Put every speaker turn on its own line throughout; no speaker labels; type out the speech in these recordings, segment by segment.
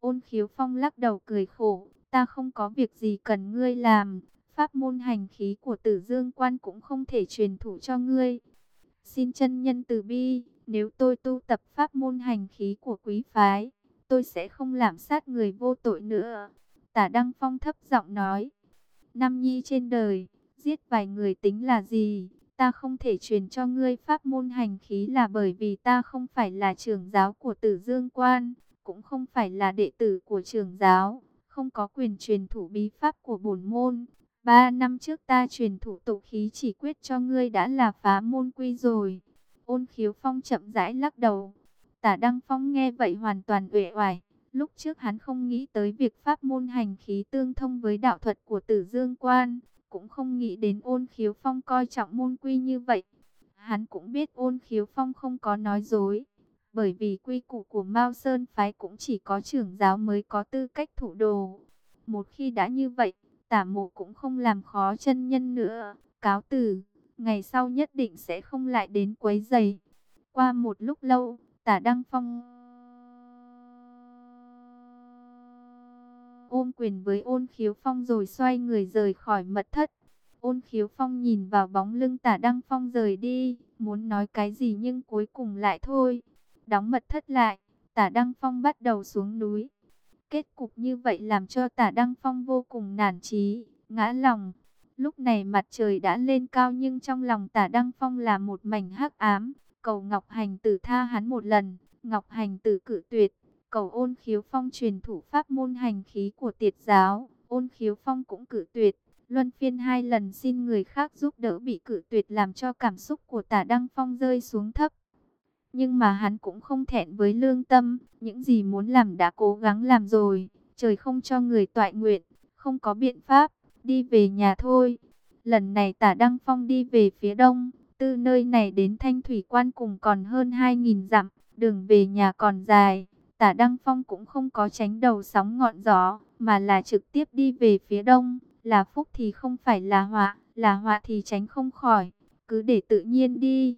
Ôn khiếu phong lắc đầu cười khổ, ta không có việc gì cần ngươi làm. Pháp môn hành khí của tử dương quan cũng không thể truyền thủ cho ngươi. Xin chân nhân từ bi, nếu tôi tu tập pháp môn hành khí của quý phái, tôi sẽ không làm sát người vô tội nữa. Tả Đăng Phong thấp giọng nói, Nam Nhi trên đời, giết vài người tính là gì? Ta không thể truyền cho ngươi pháp môn hành khí là bởi vì ta không phải là trưởng giáo của tử dương quan, cũng không phải là đệ tử của trường giáo, không có quyền truyền thủ bí pháp của bổn môn. Ba năm trước ta truyền thủ tụ khí chỉ quyết cho ngươi đã là phá môn quy rồi. Ôn khiếu phong chậm rãi lắc đầu. Tả Đăng Phong nghe vậy hoàn toàn uể oải. Lúc trước hắn không nghĩ tới việc pháp môn hành khí tương thông với đạo thuật của tử dương quan. Cũng không nghĩ đến ôn khiếu phong coi trọng môn quy như vậy. Hắn cũng biết ôn khiếu phong không có nói dối. Bởi vì quy củ của Mao Sơn Phái cũng chỉ có trưởng giáo mới có tư cách thủ đồ. Một khi đã như vậy, tả mộ cũng không làm khó chân nhân nữa. Cáo từ, ngày sau nhất định sẽ không lại đến quấy giày. Qua một lúc lâu, tả Đăng Phong ôm quyền với ôn khiếu phong rồi xoay người rời khỏi mật thất. Ôn khiếu phong nhìn vào bóng lưng tả Đăng Phong rời đi, muốn nói cái gì nhưng cuối cùng lại thôi. Đóng mật thất lại, tả Đăng Phong bắt đầu xuống núi. Kết cục như vậy làm cho tả Đăng Phong vô cùng nản trí, ngã lòng. Lúc này mặt trời đã lên cao nhưng trong lòng tả Đăng Phong là một mảnh hắc ám. Cầu Ngọc Hành tử tha hắn một lần, Ngọc Hành tử cử tuyệt. Cầu ôn khiếu phong truyền thủ pháp môn hành khí của tiệt giáo, ôn khiếu phong cũng cử tuyệt. Luân phiên hai lần xin người khác giúp đỡ bị cử tuyệt làm cho cảm xúc của tả Đăng Phong rơi xuống thấp. Nhưng mà hắn cũng không thẹn với lương tâm, những gì muốn làm đã cố gắng làm rồi, trời không cho người toại nguyện, không có biện pháp, đi về nhà thôi. Lần này tả Đăng Phong đi về phía đông, từ nơi này đến Thanh Thủy Quan cùng còn hơn 2.000 dặm, đường về nhà còn dài. Tả Đăng Phong cũng không có tránh đầu sóng ngọn gió, mà là trực tiếp đi về phía đông, là phúc thì không phải là họa, là họa thì tránh không khỏi, cứ để tự nhiên đi.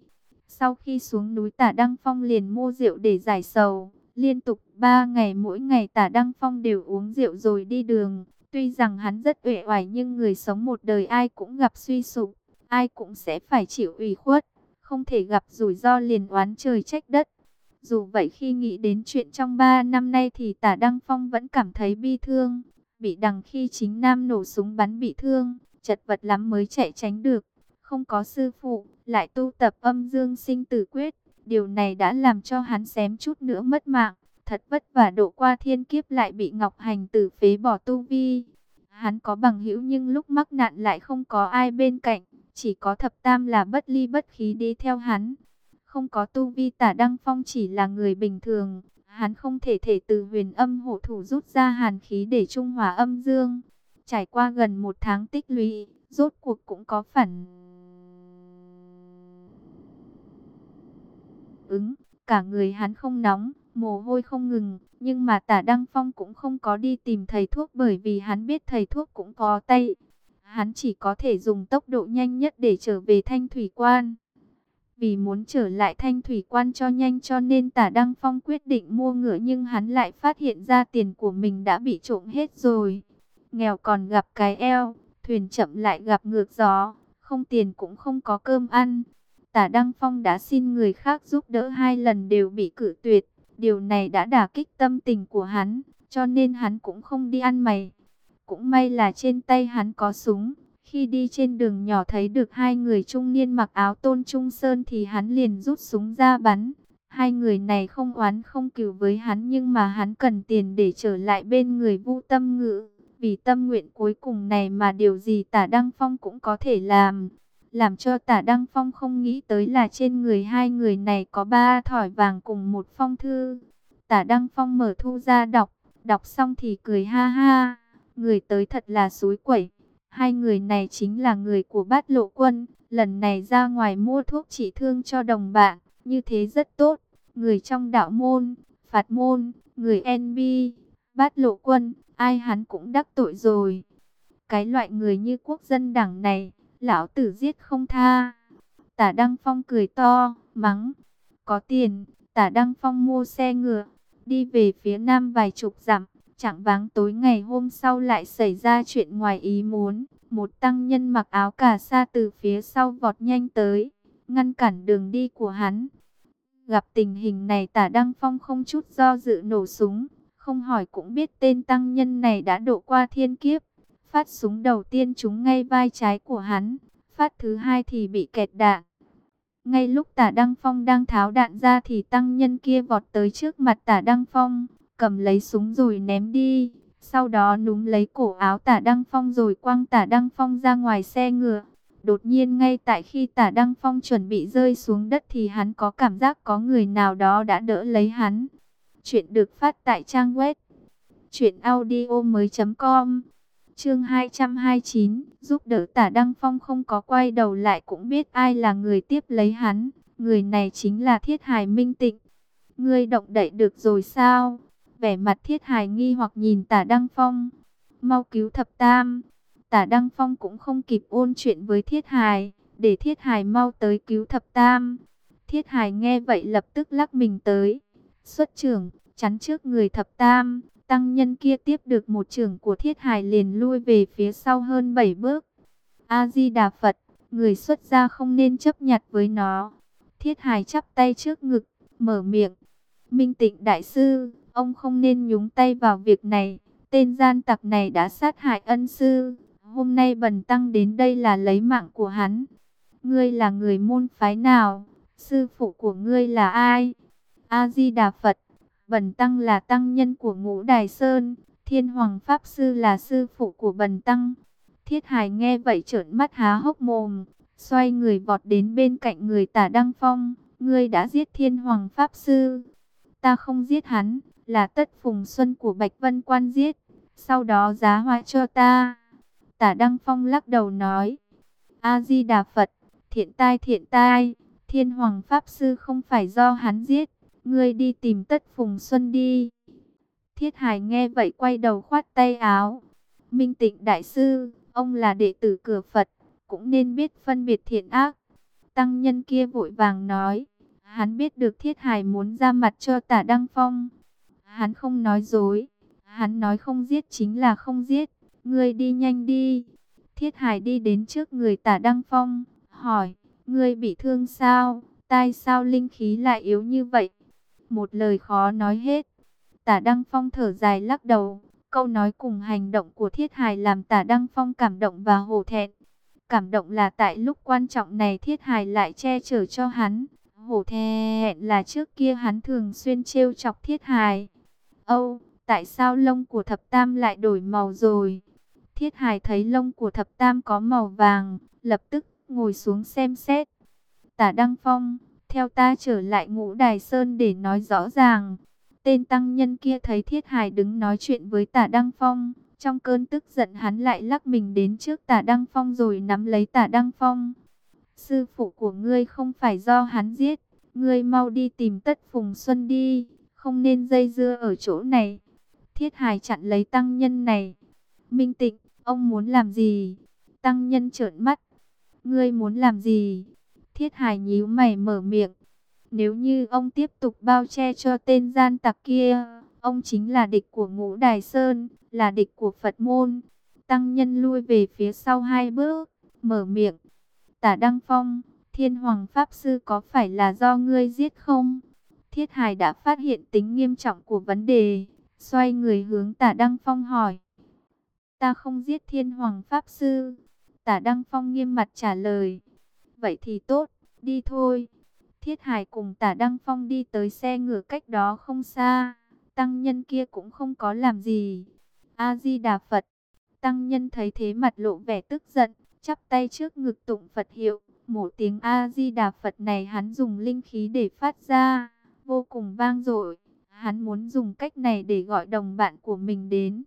Sau khi xuống núi tả Đăng Phong liền mua rượu để giải sầu. Liên tục 3 ngày mỗi ngày tả Đăng Phong đều uống rượu rồi đi đường. Tuy rằng hắn rất uể oải nhưng người sống một đời ai cũng gặp suy sụp. Ai cũng sẽ phải chịu ủy khuất. Không thể gặp rủi ro liền oán trời trách đất. Dù vậy khi nghĩ đến chuyện trong 3 năm nay thì tả Đăng Phong vẫn cảm thấy bi thương. Bị đằng khi chính nam nổ súng bắn bị thương, chật vật lắm mới chạy tránh được. Không có sư phụ, lại tu tập âm dương sinh tử quyết. Điều này đã làm cho hắn xém chút nữa mất mạng. Thật vất vả độ qua thiên kiếp lại bị Ngọc Hành tử phế bỏ tu vi. Hắn có bằng hữu nhưng lúc mắc nạn lại không có ai bên cạnh. Chỉ có thập tam là bất ly bất khí đi theo hắn. Không có tu vi tả Đăng Phong chỉ là người bình thường. Hắn không thể thể từ huyền âm hộ thủ rút ra hàn khí để trung hòa âm dương. Trải qua gần một tháng tích lũy, rốt cuộc cũng có phản ứng, cả người hắn không nóng, mồ hôi không ngừng, nhưng mà tả Đăng Phong cũng không có đi tìm thầy thuốc bởi vì hắn biết thầy thuốc cũng có tay. Hắn chỉ có thể dùng tốc độ nhanh nhất để trở về thanh thủy quan. Vì muốn trở lại thanh thủy quan cho nhanh cho nên tả Đăng Phong quyết định mua ngựa nhưng hắn lại phát hiện ra tiền của mình đã bị trộm hết rồi. Nghèo còn gặp cái eo, thuyền chậm lại gặp ngược gió, không tiền cũng không có cơm ăn. Tả Đăng Phong đã xin người khác giúp đỡ hai lần đều bị cử tuyệt. Điều này đã đả kích tâm tình của hắn, cho nên hắn cũng không đi ăn mày. Cũng may là trên tay hắn có súng. Khi đi trên đường nhỏ thấy được hai người trung niên mặc áo tôn trung sơn thì hắn liền rút súng ra bắn. Hai người này không oán không cừu với hắn nhưng mà hắn cần tiền để trở lại bên người vu tâm ngữ. Vì tâm nguyện cuối cùng này mà điều gì tả Đăng Phong cũng có thể làm. Làm cho tả Đăng Phong không nghĩ tới là trên người hai người này có ba thỏi vàng cùng một phong thư. Tả Đăng Phong mở thu ra đọc, đọc xong thì cười ha ha. Người tới thật là suối quẩy. Hai người này chính là người của bát lộ quân. Lần này ra ngoài mua thuốc trị thương cho đồng bạn. Như thế rất tốt. Người trong đạo môn, phạt môn, người NB, bát lộ quân, ai hắn cũng đắc tội rồi. Cái loại người như quốc dân đảng này lão tử giết không tha. Tả Đăng Phong cười to, mắng, có tiền, tả Đăng Phong mua xe ngựa, đi về phía nam vài chục dặm, Chẳng váng tối ngày hôm sau lại xảy ra chuyện ngoài ý muốn. Một tăng nhân mặc áo cà sa từ phía sau vọt nhanh tới, ngăn cản đường đi của hắn. Gặp tình hình này tả Đăng Phong không chút do dự nổ súng, không hỏi cũng biết tên tăng nhân này đã độ qua thiên kiếp. Phát súng đầu tiên trúng ngay vai trái của hắn, phát thứ hai thì bị kẹt đạn. Ngay lúc tả Đăng Phong đang tháo đạn ra thì tăng nhân kia vọt tới trước mặt tả Đăng Phong, cầm lấy súng rồi ném đi. Sau đó núm lấy cổ áo tả Đăng Phong rồi quăng tả Đăng Phong ra ngoài xe ngựa. Đột nhiên ngay tại khi tả Đăng Phong chuẩn bị rơi xuống đất thì hắn có cảm giác có người nào đó đã đỡ lấy hắn. Chuyện được phát tại trang web truyệnaudiomoi.com. Chương 229, giúp đỡ Tả Đăng Phong không có quay đầu lại cũng biết ai là người tiếp lấy hắn, người này chính là Thiết Hải Minh Tịnh. Ngươi động đậy được rồi sao? Vẻ mặt Thiết Hải nghi hoặc nhìn Tả Đăng Phong. Mau cứu Thập Tam. Tả Đăng Phong cũng không kịp ôn chuyện với Thiết Hải, để Thiết Hải mau tới cứu Thập Tam. Thiết Hải nghe vậy lập tức lắc mình tới, xuất trưởng, chắn trước người Thập Tam. Tăng nhân kia tiếp được một trưởng của thiết hài liền lui về phía sau hơn 7 bước. A-di-đà Phật, người xuất gia không nên chấp nhặt với nó. Thiết hài chắp tay trước ngực, mở miệng. Minh tịnh đại sư, ông không nên nhúng tay vào việc này. Tên gian tặc này đã sát hại ân sư. Hôm nay bần tăng đến đây là lấy mạng của hắn. Ngươi là người môn phái nào? Sư phụ của ngươi là ai? A-di-đà Phật. Bần Tăng là tăng nhân của ngũ Đài Sơn, Thiên Hoàng Pháp Sư là sư phụ của Bần Tăng. Thiết Hải nghe vậy trợn mắt há hốc mồm, xoay người vọt đến bên cạnh người tả Đăng Phong. Ngươi đã giết Thiên Hoàng Pháp Sư. Ta không giết hắn, là tất phùng xuân của Bạch Vân Quan giết. Sau đó giá hoa cho ta. Tả Đăng Phong lắc đầu nói. A-di-đà Phật, thiện tai thiện tai, Thiên Hoàng Pháp Sư không phải do hắn giết ngươi đi tìm tất phùng xuân đi. Thiết Hải nghe vậy quay đầu khoát tay áo. Minh tịnh đại sư, ông là đệ tử cửa Phật, cũng nên biết phân biệt thiện ác. Tăng nhân kia vội vàng nói, hắn biết được Thiết Hải muốn ra mặt cho tả Đăng Phong. Hắn không nói dối, hắn nói không giết chính là không giết, ngươi đi nhanh đi. Thiết Hải đi đến trước người tả Đăng Phong, hỏi, ngươi bị thương sao, tai sao linh khí lại yếu như vậy? Một lời khó nói hết. Tả Đăng Phong thở dài lắc đầu, câu nói cùng hành động của Thiết Hải làm Tả Đăng Phong cảm động và hổ thẹn. Cảm động là tại lúc quan trọng này Thiết Hải lại che chở cho hắn. Hổ thẹn là trước kia hắn thường xuyên trêu chọc Thiết Hải. Âu, tại sao lông của thập tam lại đổi màu rồi? Thiết Hải thấy lông của thập tam có màu vàng, lập tức ngồi xuống xem xét. Tả Đăng Phong, theo ta trở lại ngũ đài sơn để nói rõ ràng. Tên tăng nhân kia thấy Thiết hài đứng nói chuyện với tả Đăng Phong. Trong cơn tức giận hắn lại lắc mình đến trước tả Đăng Phong rồi nắm lấy tả Đăng Phong. Sư phụ của ngươi không phải do hắn giết. Ngươi mau đi tìm tất Phùng Xuân đi. Không nên dây dưa ở chỗ này. Thiết hài chặn lấy tăng nhân này. Minh tịnh, ông muốn làm gì? Tăng nhân trợn mắt. Ngươi muốn làm gì? Thiết Hải nhíu mày mở miệng. Nếu như ông tiếp tục bao che cho tên gian tặc kia, ông chính là địch của ngũ Đài Sơn, là địch của Phật môn. Tăng nhân lui về phía sau hai bước, mở miệng. Tả Đăng Phong, Thiên Hoàng Pháp Sư có phải là do ngươi giết không? Thiết Hải đã phát hiện tính nghiêm trọng của vấn đề, xoay người hướng Tả Đăng Phong hỏi. Ta không giết Thiên Hoàng Pháp Sư. Tả Đăng Phong nghiêm mặt trả lời. Vậy thì tốt, đi thôi. Thiết Hải cùng tả Đăng Phong đi tới xe ngựa cách đó không xa. Tăng nhân kia cũng không có làm gì. A-di-đà Phật. Tăng nhân thấy thế mặt lộ vẻ tức giận, chắp tay trước ngực tụng Phật hiệu. Một tiếng A-di-đà Phật này hắn dùng linh khí để phát ra, vô cùng vang dội. Hắn muốn dùng cách này để gọi đồng bạn của mình đến.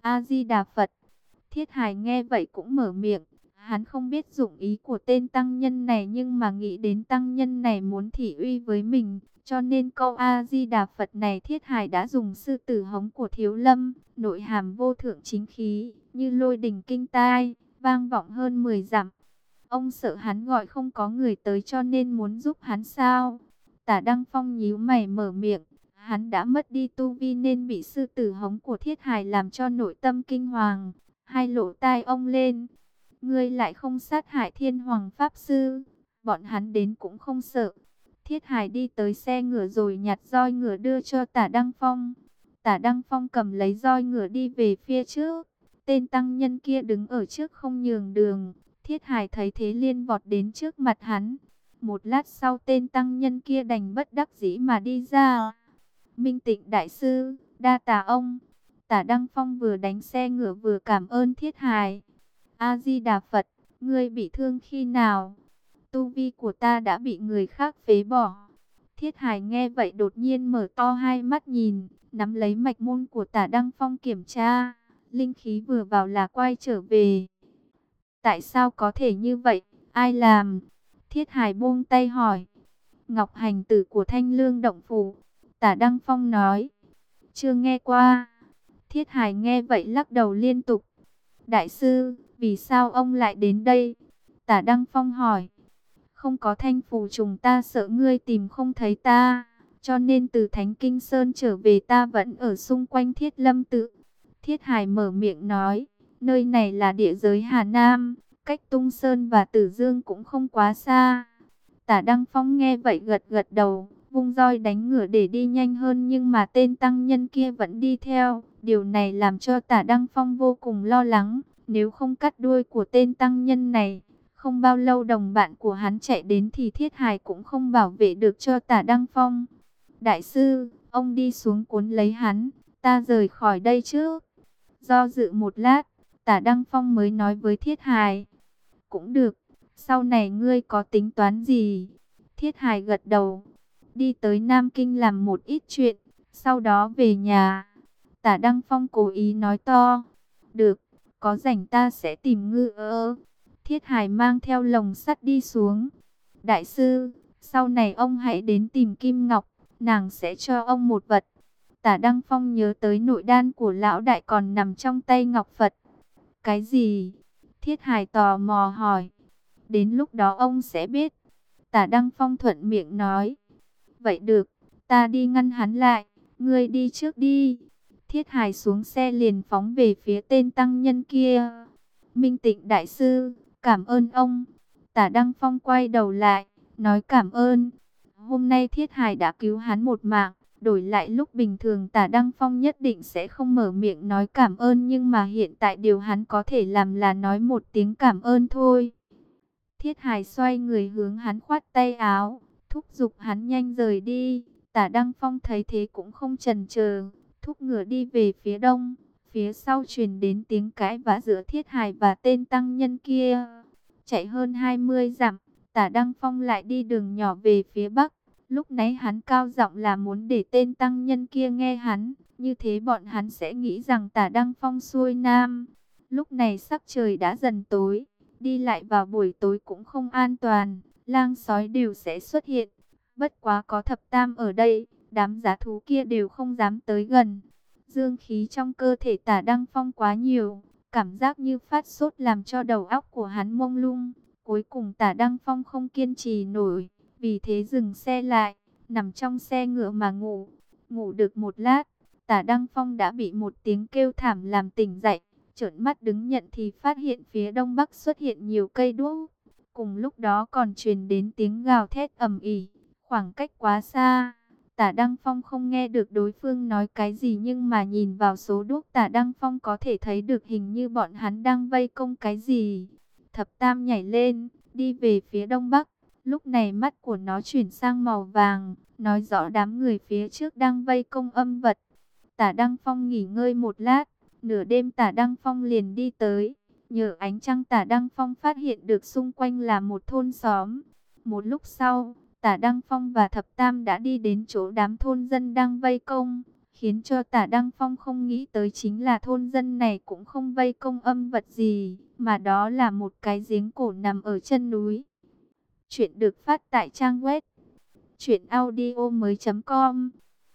A-di-đà Phật. Thiết Hải nghe vậy cũng mở miệng, Hắn không biết dụng ý của tên tăng nhân này nhưng mà nghĩ đến tăng nhân này muốn thị uy với mình. Cho nên câu A-di-đà Phật này thiết hải đã dùng sư tử hống của thiếu lâm, nội hàm vô thượng chính khí, như lôi đình kinh tai, vang vọng hơn 10 dặm. Ông sợ hắn gọi không có người tới cho nên muốn giúp hắn sao? Tả Đăng Phong nhíu mày mở miệng, Hắn đã mất đi tu vi nên bị sư tử hống của thiết hài làm cho nội tâm kinh hoàng. Hai lỗ tai ông lên. Ngươi lại không sát hại thiên hoàng pháp sư. Bọn hắn đến cũng không sợ. Thiết hài đi tới xe ngựa rồi nhặt roi ngựa đưa cho tả Đăng Phong. Tả Đăng Phong cầm lấy roi ngựa đi về phía trước. Tên tăng nhân kia đứng ở trước không nhường đường. Thiết hài thấy thế liên vọt đến trước mặt hắn. Một lát sau tên tăng nhân kia đành bất đắc dĩ mà đi ra. Minh tịnh đại sư, đa tà ông. Tả Đăng Phong vừa đánh xe ngựa vừa cảm ơn thiết hài. A-di-đà Phật, ngươi bị thương khi nào? Tu vi của ta đã bị người khác phế bỏ. Thiết hài nghe vậy đột nhiên mở to hai mắt nhìn, nắm lấy mạch môn của tả Đăng Phong kiểm tra. Linh khí vừa vào là quay trở về. Tại sao có thể như vậy? Ai làm? Thiết hài buông tay hỏi. Ngọc hành tử của thanh lương động phủ. Tả Đăng Phong nói. Chưa nghe qua. Thiết hài nghe vậy lắc đầu liên tục. Đại sư, vì sao ông lại đến đây? Tả Đăng Phong hỏi. Không có thanh phù trùng ta sợ ngươi tìm không thấy ta. Cho nên từ Thánh Kinh Sơn trở về ta vẫn ở xung quanh thiết lâm tự. Thiết hải mở miệng nói. Nơi này là địa giới Hà Nam. Cách Tung Sơn và Tử Dương cũng không quá xa. Tả Đăng Phong nghe vậy gật gật đầu, vung roi đánh ngựa để đi nhanh hơn nhưng mà tên tăng nhân kia vẫn đi theo. Điều này làm cho tả Đăng Phong vô cùng lo lắng. Nếu không cắt đuôi của tên tăng nhân này, không bao lâu đồng bạn của hắn chạy đến thì thiết hài cũng không bảo vệ được cho tả Đăng Phong. Đại sư, ông đi xuống cuốn lấy hắn, ta rời khỏi đây chứ. Do dự một lát, tả Đăng Phong mới nói với thiết hài. Cũng được, sau này ngươi có tính toán gì? Thiết hài gật đầu, đi tới Nam Kinh làm một ít chuyện, sau đó về nhà. Tả Đăng Phong cố ý nói to, được, có rảnh ta sẽ tìm ngư ơ. Thiết hài mang theo lồng sắt đi xuống. Đại sư, sau này ông hãy đến tìm Kim Ngọc, nàng sẽ cho ông một vật. Tả Đăng Phong nhớ tới nội đan của lão đại còn nằm trong tay Ngọc Phật. Cái gì? Thiết hài tò mò hỏi. Đến lúc đó ông sẽ biết. Tả Đăng Phong thuận miệng nói. Vậy được, ta đi ngăn hắn lại, ngươi đi trước đi. Thiết hài xuống xe liền phóng về phía tên tăng nhân kia. Minh tịnh đại sư, cảm ơn ông. Tả Đăng Phong quay đầu lại, nói cảm ơn. Hôm nay Thiết hài đã cứu hắn một mạng. Đổi lại lúc bình thường tả Đăng Phong nhất định sẽ không mở miệng nói cảm ơn nhưng mà hiện tại điều hắn có thể làm là nói một tiếng cảm ơn thôi. Thiết Hải xoay người hướng hắn khoát tay áo, thúc giục hắn nhanh rời đi. Tả Đăng Phong thấy thế cũng không chần chờ, thúc ngựa đi về phía đông. Phía sau truyền đến tiếng cãi vã giữa Thiết hài và tên tăng nhân kia. Chạy hơn 20 dặm, Tả Đăng Phong lại đi đường nhỏ về phía bắc. Lúc nãy hắn cao giọng là muốn để tên tăng nhân kia nghe hắn, như thế bọn hắn sẽ nghĩ rằng tả Đăng Phong xuôi nam. Lúc này sắc trời đã dần tối, đi lại vào buổi tối cũng không an toàn, lang sói đều sẽ xuất hiện. Bất quá có thập tam ở đây, đám giá thú kia đều không dám tới gần. Dương khí trong cơ thể tả Đăng Phong quá nhiều, cảm giác như phát sốt làm cho đầu óc của hắn mông lung. Cuối cùng tả Đăng Phong không kiên trì nổi vì thế dừng xe lại, nằm trong xe ngựa mà ngủ. Ngủ được một lát, tả Đăng Phong đã bị một tiếng kêu thảm làm tỉnh dậy. Trợn mắt đứng nhận thì phát hiện phía đông bắc xuất hiện nhiều cây đuốc. Cùng lúc đó còn truyền đến tiếng gào thét ầm ỉ, khoảng cách quá xa. Tả Đăng Phong không nghe được đối phương nói cái gì nhưng mà nhìn vào số đuốc Tả Đăng Phong có thể thấy được hình như bọn hắn đang vây công cái gì. Thập Tam nhảy lên, đi về phía đông bắc. Lúc này mắt của nó chuyển sang màu vàng, nói rõ đám người phía trước đang vây công âm vật. Tả Đăng Phong nghỉ ngơi một lát, nửa đêm Tả Đăng Phong liền đi tới. Nhờ ánh trăng Tả Đăng Phong phát hiện được xung quanh là một thôn xóm. Một lúc sau, Tả Đăng Phong và Thập Tam đã đi đến chỗ đám thôn dân đang vây công. Khiến cho Tả Đăng Phong không nghĩ tới chính là thôn dân này cũng không vây công âm vật gì, mà đó là một cái giếng cổ nằm ở chân núi. Chuyện được phát tại trang web truyệnaudiomoi.com.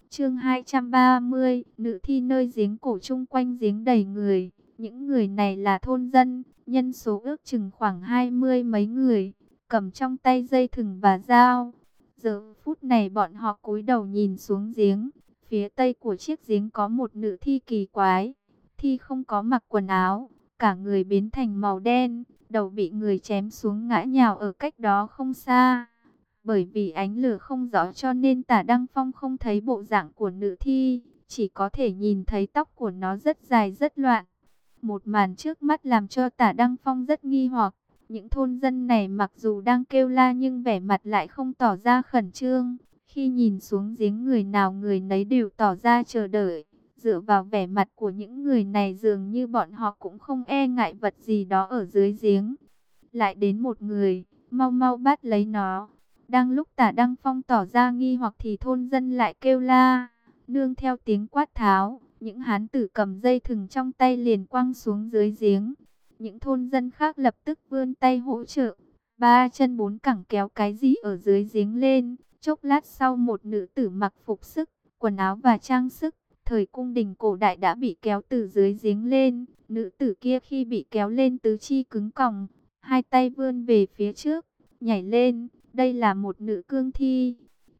Chương 230, nữ thi nơi giếng cổ chung quanh giếng đầy người. Những người này là thôn dân, nhân số ước chừng khoảng hai mươi mấy người, cầm trong tay dây thừng và dao. Giờ phút này bọn họ cúi đầu nhìn xuống giếng, Phía tây của chiếc giếng có một nữ thi kỳ quái. Thi không có mặc quần áo, cả người biến thành màu đen, đầu bị người chém xuống ngã nhào ở cách đó không xa. Bởi vì ánh lửa không rõ cho nên tả Đăng Phong không thấy bộ dạng của nữ thi, chỉ có thể nhìn thấy tóc của nó rất dài rất loạn. Một màn trước mắt làm cho tả Đăng Phong rất nghi hoặc. Những thôn dân này mặc dù đang kêu la nhưng vẻ mặt lại không tỏ ra khẩn trương. Khi nhìn xuống giếng người nào người nấy đều tỏ ra chờ đợi. Dựa vào vẻ mặt của những người này dường như bọn họ cũng không e ngại vật gì đó ở dưới giếng. Lại đến một người, mau mau bắt lấy nó. Đang lúc tả Đăng Phong tỏ ra nghi hoặc thì thôn dân lại kêu la. Nương theo tiếng quát tháo, những hán tử cầm dây thừng trong tay liền quăng xuống dưới giếng. Những thôn dân khác lập tức vươn tay hỗ trợ. Ba chân bốn cẳng kéo cái gì ở dưới giếng lên. Chốc lát sau một nữ tử mặc phục sức, quần áo và trang sức. Thời cung đình cổ đại đã bị kéo từ dưới giếng lên. Nữ tử kia khi bị kéo lên tứ chi cứng còng. Hai tay vươn về phía trước, nhảy lên. Đây là một nữ cương thi.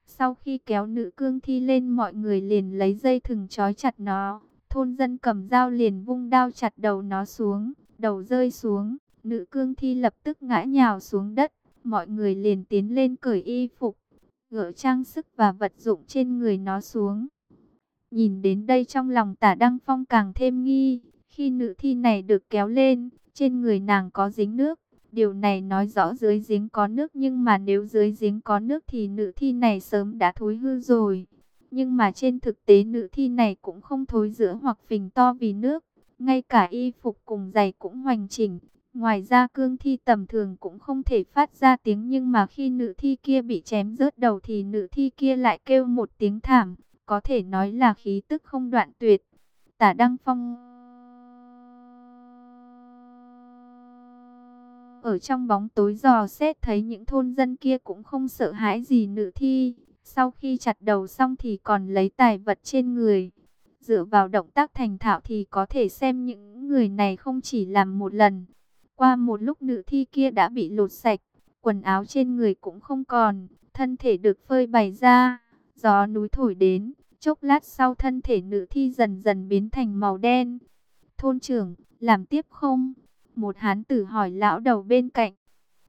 Sau khi kéo nữ cương thi lên mọi người liền lấy dây thừng trói chặt nó. Thôn dân cầm dao liền vung đao chặt đầu nó xuống đầu rơi xuống, nữ cương thi lập tức ngã nhào xuống đất, mọi người liền tiến lên cởi y phục, gỡ trang sức và vật dụng trên người nó xuống. Nhìn đến đây trong lòng tả Đăng Phong càng thêm nghi, khi nữ thi này được kéo lên, trên người nàng có dính nước. Điều này nói rõ dưới giếng có nước nhưng mà nếu dưới giếng có nước thì nữ thi này sớm đã thối hư rồi. Nhưng mà trên thực tế nữ thi này cũng không thối giữa hoặc phình to vì nước. Ngay cả y phục cùng giày cũng hoành chỉnh. Ngoài ra cương thi tầm thường cũng không thể phát ra tiếng nhưng mà khi nữ thi kia bị chém rớt đầu thì nữ thi kia lại kêu một tiếng thảm. Có thể nói là khí tức không đoạn tuyệt. Tả Đăng Phong ở trong bóng tối dò xét thấy những thôn dân kia cũng không sợ hãi gì nữ thi. Sau khi chặt đầu xong thì còn lấy tài vật trên người. Dựa vào động tác thành thạo thì có thể xem những người này không chỉ làm một lần. Qua một lúc nữ thi kia đã bị lột sạch, quần áo trên người cũng không còn, thân thể được phơi bày ra. Gió núi thổi đến, chốc lát sau thân thể nữ thi dần dần biến thành màu đen. Thôn trưởng, làm tiếp không? Một hán tử hỏi lão đầu bên cạnh.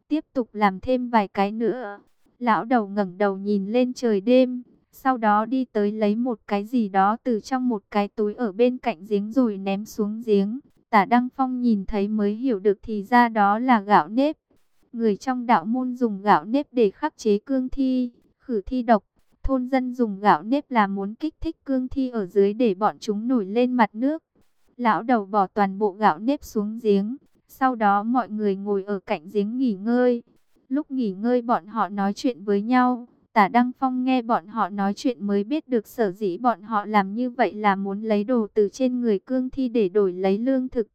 Tiếp tục làm thêm vài cái nữa. Lão đầu ngẩng đầu nhìn lên trời đêm, sau đó đi tới lấy một cái gì đó từ trong một cái túi ở bên cạnh giếng rồi ném xuống giếng. Tả Đăng Phong nhìn thấy mới hiểu được thì ra đó là gạo nếp. Người trong đạo môn dùng gạo nếp để khắc chế cương thi, khử thi độc. Thôn dân dùng gạo nếp là muốn kích thích cương thi ở dưới để bọn chúng nổi lên mặt nước. Lão đầu bỏ toàn bộ gạo nếp xuống giếng. Sau đó mọi người ngồi ở cạnh giếng nghỉ ngơi. Lúc nghỉ ngơi bọn họ nói chuyện với nhau. Tả Đăng Phong nghe bọn họ nói chuyện mới biết được sở dĩ bọn họ làm như vậy là muốn lấy đồ từ trên người cương thi để đổi lấy lương thực.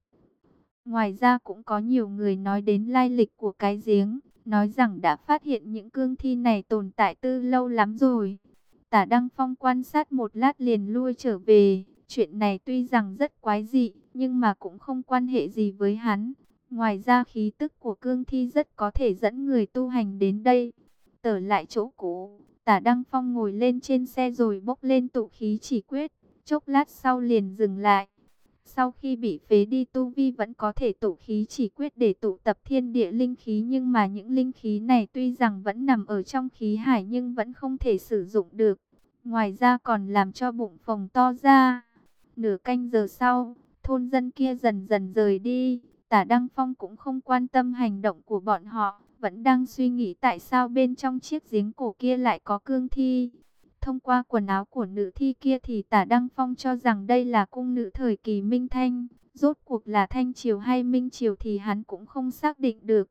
Ngoài ra cũng có nhiều người nói đến lai lịch của cái giếng, nói rằng đã phát hiện những cương thi này tồn tại từ lâu lắm rồi. Tả Đăng Phong quan sát một lát liền lui trở về, chuyện này tuy rằng rất quái dị, nhưng mà cũng không quan hệ gì với hắn. Ngoài ra khí tức của cương thi rất có thể dẫn người tu hành đến đây trở lại chỗ cũ. Tả Đăng Phong ngồi lên trên xe rồi bốc lên tụ khí chỉ quyết, chốc lát sau liền dừng lại. Sau khi bị phế đi tu vi vẫn có thể tụ khí chỉ quyết để tụ tập thiên địa linh khí nhưng mà những linh khí này tuy rằng vẫn nằm ở trong khí hải nhưng vẫn không thể sử dụng được. Ngoài ra còn làm cho bụng phồng to ra. Nửa canh giờ sau, thôn dân kia dần dần rời đi. Tả Đăng Phong cũng không quan tâm hành động của bọn họ vẫn đang suy nghĩ tại sao bên trong chiếc giếng cổ kia lại có cương thi. Thông qua quần áo của nữ thi kia thì tả Đăng Phong cho rằng đây là cung nữ thời kỳ Minh Thanh. Rốt cuộc là Thanh Triều hay Minh Triều thì hắn cũng không xác định được.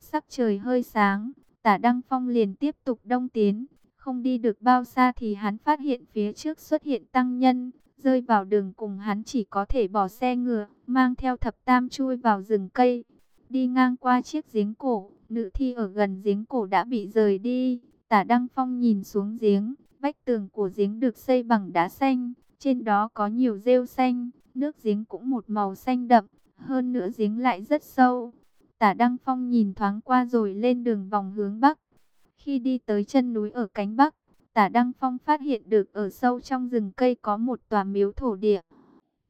Sắc trời hơi sáng, tả Đăng Phong liền tiếp tục đông tiến. Không đi được bao xa thì hắn phát hiện phía trước xuất hiện tăng nhân. Rơi vào đường cùng hắn chỉ có thể bỏ xe ngựa, mang theo thập tam chui vào rừng cây. Đi ngang qua chiếc giếng cổ, Nữ thi ở gần giếng cổ đã bị rời đi. Tả Đăng Phong nhìn xuống giếng. Vách tường của giếng được xây bằng đá xanh. Trên đó có nhiều rêu xanh. Nước giếng cũng một màu xanh đậm. Hơn nữa giếng lại rất sâu. Tả Đăng Phong nhìn thoáng qua rồi lên đường vòng hướng Bắc. Khi đi tới chân núi ở cánh Bắc, Tả Đăng Phong phát hiện được ở sâu trong rừng cây có một tòa miếu thổ địa.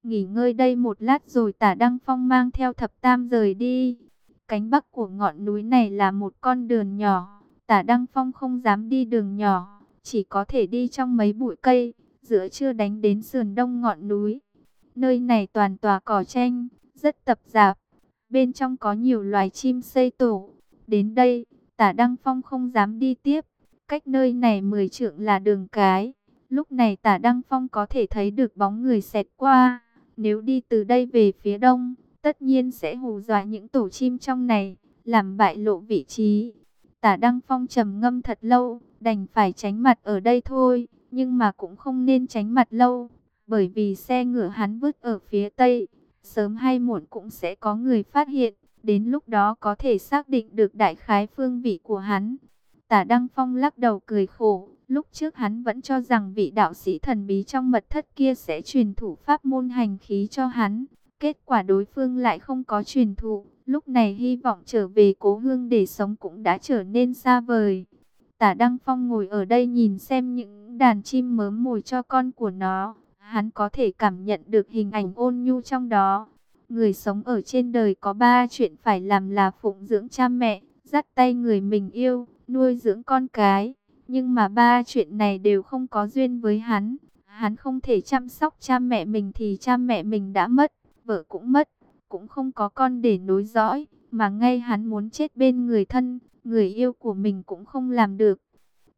Nghỉ ngơi đây một lát rồi tả Đăng Phong mang theo thập tam rời đi. Cánh bắc của ngọn núi này là một con đường nhỏ. Tả Đăng Phong không dám đi đường nhỏ, chỉ có thể đi trong mấy bụi cây, giữa chưa đánh đến sườn đông ngọn núi. Nơi này toàn tòa cỏ tranh, rất tập dạp. Bên trong có nhiều loài chim xây tổ. Đến đây, tả Đăng Phong không dám đi tiếp. Cách nơi này 10 trượng là đường cái. Lúc này tả Đăng Phong có thể thấy được bóng người xẹt qua. Nếu đi từ đây về phía đông, tất nhiên sẽ hù dọa những tổ chim trong này, làm bại lộ vị trí. Tả Đăng Phong trầm ngâm thật lâu, đành phải tránh mặt ở đây thôi, nhưng mà cũng không nên tránh mặt lâu, bởi vì xe ngựa hắn vứt ở phía tây, sớm hay muộn cũng sẽ có người phát hiện, đến lúc đó có thể xác định được đại khái phương vị của hắn. Tả Đăng Phong lắc đầu cười khổ, lúc trước hắn vẫn cho rằng vị đạo sĩ thần bí trong mật thất kia sẽ truyền thủ pháp môn hành khí cho hắn. Kết quả đối phương lại không có truyền thụ, lúc này hy vọng trở về cố hương để sống cũng đã trở nên xa vời. Tả Đăng Phong ngồi ở đây nhìn xem những đàn chim mớm mồi cho con của nó, hắn có thể cảm nhận được hình ảnh ôn nhu trong đó. Người sống ở trên đời có ba chuyện phải làm là phụng dưỡng cha mẹ, dắt tay người mình yêu, nuôi dưỡng con cái. Nhưng mà ba chuyện này đều không có duyên với hắn. Hắn không thể chăm sóc cha mẹ mình thì cha mẹ mình đã mất, vợ cũng mất, cũng không có con để nối dõi. Mà ngay hắn muốn chết bên người thân, người yêu của mình cũng không làm được.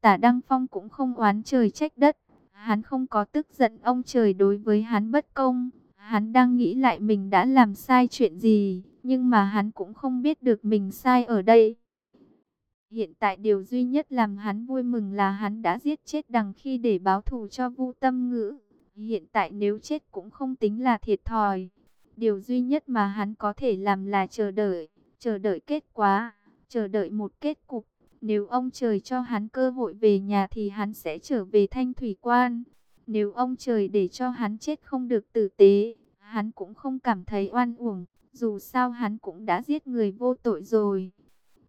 Tả Đăng Phong cũng không oán trời trách đất. Hắn không có tức giận ông trời đối với hắn bất công. Hắn đang nghĩ lại mình đã làm sai chuyện gì, nhưng mà hắn cũng không biết được mình sai ở đây. Hiện tại điều duy nhất làm hắn vui mừng là hắn đã giết chết đằng khi để báo thù cho Vu Tâm Ngữ. Hiện tại nếu chết cũng không tính là thiệt thòi. Điều duy nhất mà hắn có thể làm là chờ đợi, chờ đợi kết quả, chờ đợi một kết cục. Nếu ông trời cho hắn cơ hội về nhà thì hắn sẽ trở về thanh thủy quan. Nếu ông trời để cho hắn chết không được tử tế, hắn cũng không cảm thấy oan uổng. Dù sao hắn cũng đã giết người vô tội rồi.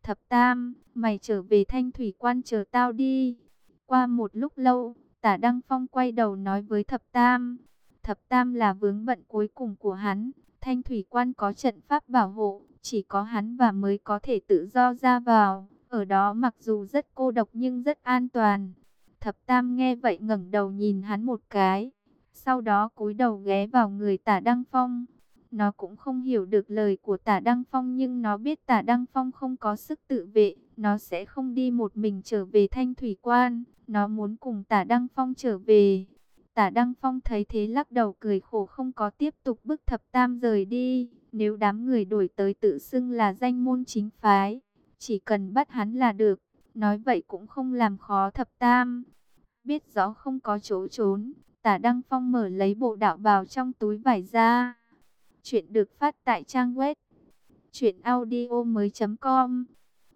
Thập Tam, mày trở về thanh thủy quan chờ tao đi. Qua một lúc lâu, tả Đăng Phong quay đầu nói với Thập Tam. Thập Tam là vướng bận cuối cùng của hắn. Thanh thủy quan có trận pháp bảo hộ, chỉ có hắn và mới có thể tự do ra vào. Ở đó mặc dù rất cô độc nhưng rất an toàn. Thập Tam nghe vậy ngẩng đầu nhìn hắn một cái. Sau đó cúi đầu ghé vào người tả Đăng Phong. Nó cũng không hiểu được lời của tả Đăng Phong nhưng nó biết tả Đăng Phong không có sức tự vệ. Nó sẽ không đi một mình trở về thanh thủy quan. Nó muốn cùng tả Đăng Phong trở về. Tả Đăng Phong thấy thế lắc đầu cười khổ không có tiếp tục bức thập tam rời đi. Nếu đám người đổi tới tự xưng là danh môn chính phái, chỉ cần bắt hắn là được. Nói vậy cũng không làm khó thập tam. Biết rõ không có chỗ trốn, tả Đăng Phong mở lấy bộ đạo bào trong túi vải ra. Chuyện được phát tại trang web truyệnaudiomoi.com.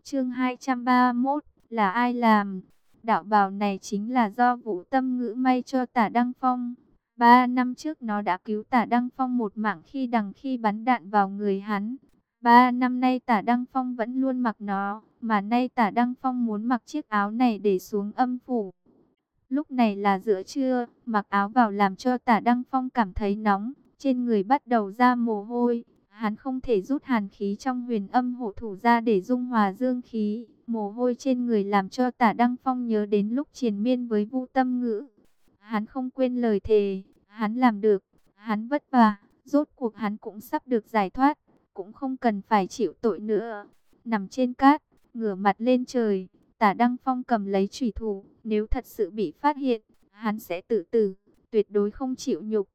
Chương 231 là ai làm? Đạo bào này chính là do Vũ Tâm Ngữ may cho Tả Đăng Phong. Ba năm trước nó đã cứu Tả Đăng Phong một mạng khi đằng khi bắn đạn vào người hắn. Ba năm nay Tả Đăng Phong vẫn luôn mặc nó, mà nay Tả Đăng Phong muốn mặc chiếc áo này để xuống âm phủ. Lúc này là giữa trưa, mặc áo vào làm cho Tả Đăng Phong cảm thấy nóng, trên người bắt đầu ra mồ hôi. Hắn không thể rút hàn khí trong huyền âm hộ thủ ra để dung hòa dương khí. Mồ hôi trên người làm cho tả Đăng Phong nhớ đến lúc triền miên với vu tâm ngữ. Hắn không quên lời thề, hắn làm được, hắn vất vả, rốt cuộc hắn cũng sắp được giải thoát, cũng không cần phải chịu tội nữa. Nằm trên cát, ngửa mặt lên trời, tả Đăng Phong cầm lấy chủy thủ, nếu thật sự bị phát hiện, hắn sẽ tự tử, tuyệt đối không chịu nhục.